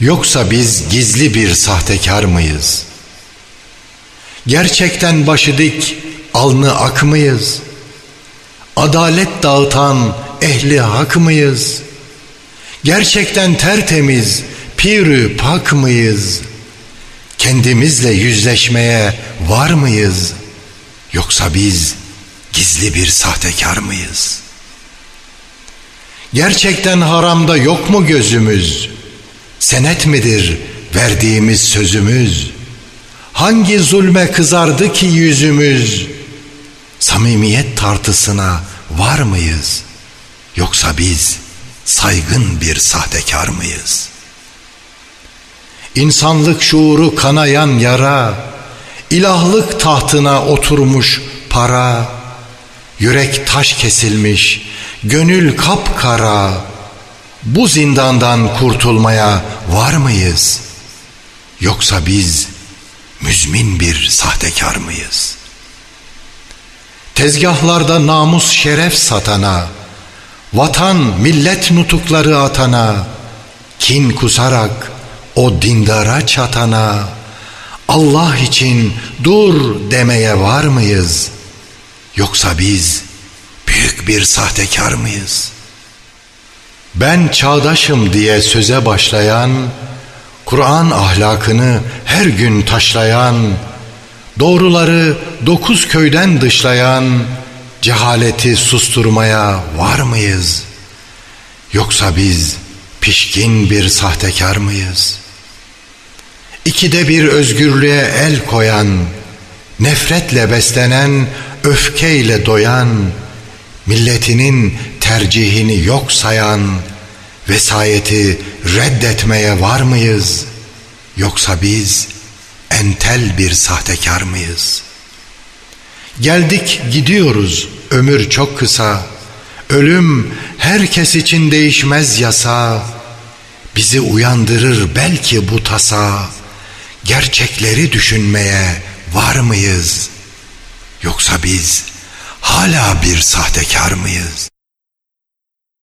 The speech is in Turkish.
Yoksa biz gizli bir sahtekar mıyız? Gerçekten başı dik, alnı ak mıyız? Adalet dağıtan ehli hak mıyız? Gerçekten tertemiz, pirü pak mıyız? Kendimizle yüzleşmeye var mıyız? Yoksa biz gizli bir sahtekar mıyız? Gerçekten haramda yok mu gözümüz? Senet midir verdiğimiz sözümüz? Hangi zulme kızardı ki yüzümüz? Samimiyet tartısına var mıyız? Yoksa biz saygın bir sahtekar mıyız? İnsanlık şuuru kanayan yara, ilahlık tahtına oturmuş para, yürek taş kesilmiş, gönül kapkara, bu zindandan kurtulmaya var mıyız? Yoksa biz müzmin bir sahtekar mıyız? Tezgahlarda namus şeref satana, vatan millet nutukları atana, kin kusarak o dindara çatana, Allah için dur demeye var mıyız? Yoksa biz büyük bir sahtekar mıyız? Ben çağdaşım diye söze başlayan, Kur'an ahlakını her gün taşlayan, doğruları dokuz köyden dışlayan, cehaleti susturmaya var mıyız? Yoksa biz pişkin bir sahtekar mıyız? İkide bir özgürlüğe el koyan, nefretle beslenen, öfkeyle doyan, milletinin tercihini yok sayan, vesayeti reddetmeye var mıyız? Yoksa biz entel bir sahtekar mıyız? Geldik gidiyoruz, ömür çok kısa, ölüm herkes için değişmez yasa, bizi uyandırır belki bu tasa, gerçekleri düşünmeye var mıyız? Yoksa biz hala bir sahtekar mıyız?